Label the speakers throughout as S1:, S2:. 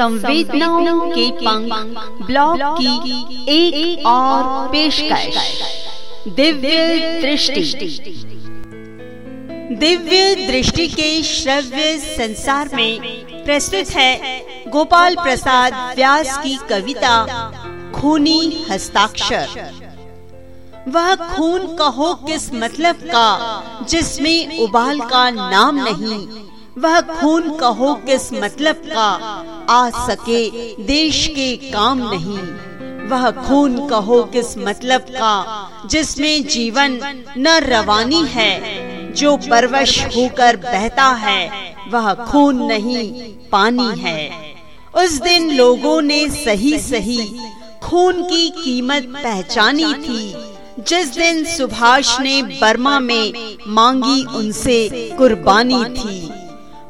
S1: संवेदनाओं के पंख ब्लॉग की एक, एक और पेशकश। दिव्य दृष्टि। दिव्य दृष्टि के श्रव्य संसार में प्रस्तुत है गोपाल प्रसाद व्यास की कविता खूनी हस्ताक्षर। वह खून कहो किस मतलब का जिसमें उबाल का नाम नहीं वह खून कहो किस मतलब का? आ सके देश के काम नहीं। वह खून कहो किस मतलब का? जिसमें जीवन न रवानी है, जो परवश होकर बहता है, वह खून नहीं, पानी है। उस दिन लोगों ने सही सही खून की कीमत पहचानी थी। जिस दिन सुभाष ने बर्मा में मांगी उनसे कुर्बानी थी।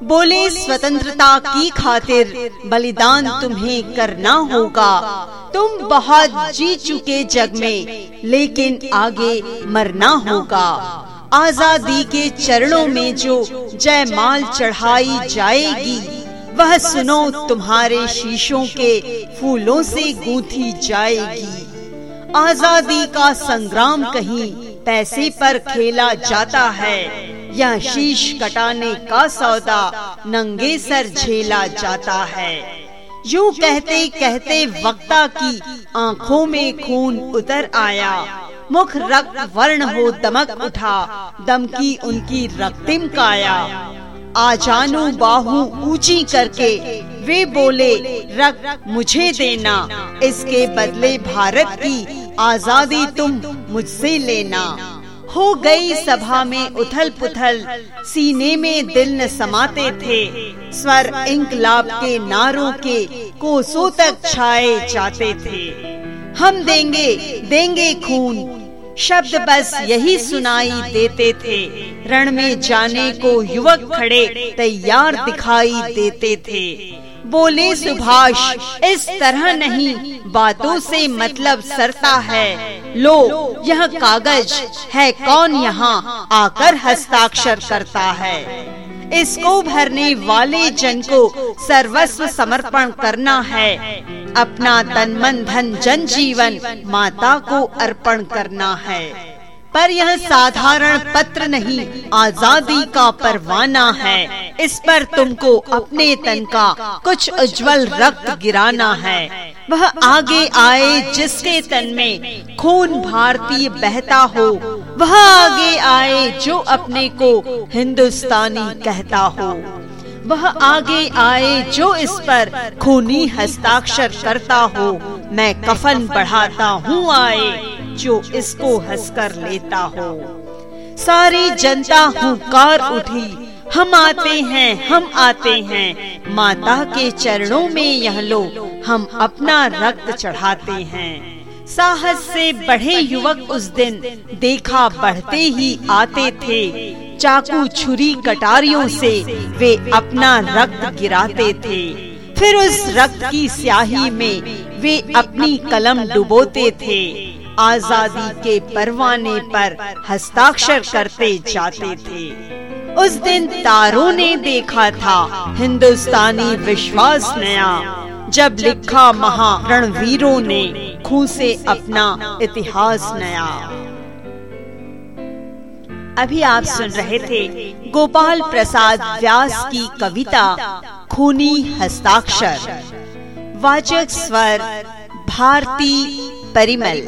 S1: बोले, स्वतंत्रता की खातिर बलिदान तुम्हें करना होगा। तुम बहुत जी चुके जग में, लेकिन आगे मरना होगा। आज़ादी के चरणों में जो जय माल चढ़ाई जाएगी, वह सुनो, तुम्हारे शीशों के फूलों से गूंथी जाएगी। आज़ादी का संग्राम कहीं पैसे पर खेला जाता है। यह शीश कटाने का सौदा नंगे सर झेला जाता है। यूँ कहते कहते वक्ता की आँखों में खून उतर आया। मुख रक्त वर्ण हो दमक उठा, दम की उनकी रक्तिम काया। आ जानू बाहू ऊँची करके, वे बोले, रक्त मुझे देना, इसके बदले भारत की आज़ादी तुम मुझसे लेना। हो गई सभा में उथल पुथल सीने में दिल न समाते थे। स्वर इंकलाब के नारों के कोसों तक छाए जाते थे। हम देंगे देंगे खून। शब्द बस यही सुनाई देते थे। रण में जाने को युवक खड़े, तैयार दिखाई देते थे। बोले, सुभाष, इस तरह नहीं, बातों से मतलब सरता है। लो यह कागज़ है कौन यहाँ? आकर हस्ताक्षर करता है। इसको भरने वाले जन को सर्वस्व समर्पण करना है। अपना तन मन धन जन जीवन माता को अर्पण करना है। पर यह साधारण पत्र नहीं, आज़ादी का परवाना है। इस पर तुमको अपने तन का कुछ उज्जवल रक्त गिराना है। वह आगे आए जिसके तन में खून भारतीय बहता हो, वह आगे आए जो अपने को हिंदुस्तानी कहता हो। वह आगे आए जो इस पर खूनी हस्ताक्षर करता हो, मैं कफन बढ़ाता हूँ आए जो इसको हंसकर लेता हो। सारी जनता हुकार उठी, हम आते हैं, हम आते हैं, माता के चरणों में यह लो हम अपना रक्त चढ़ाते हैं। साहस से बढ़े युवक उस दिन देखा बढ़ते ही आते थे। चाकू छुरी कटारियों से वे अपना रक्त गिराते थे। फिर उस रक्त की स्याही में वे अपनी कलम डुबोते थे। आज़ादी के परवाने पर हस्ताक्षर करते जाते थे। उस दिन तारों ने देखा था। हिंदुस्तानी विश्वास नया। जब लिखा महा रणवीरों ने खू से अपना इतिहास नया। अभी आप सुन रहे थे गोपाल प्रसाद व्यास की कविता खूनी हस्ताक्षर। वाचक स्वर भारती परिमल।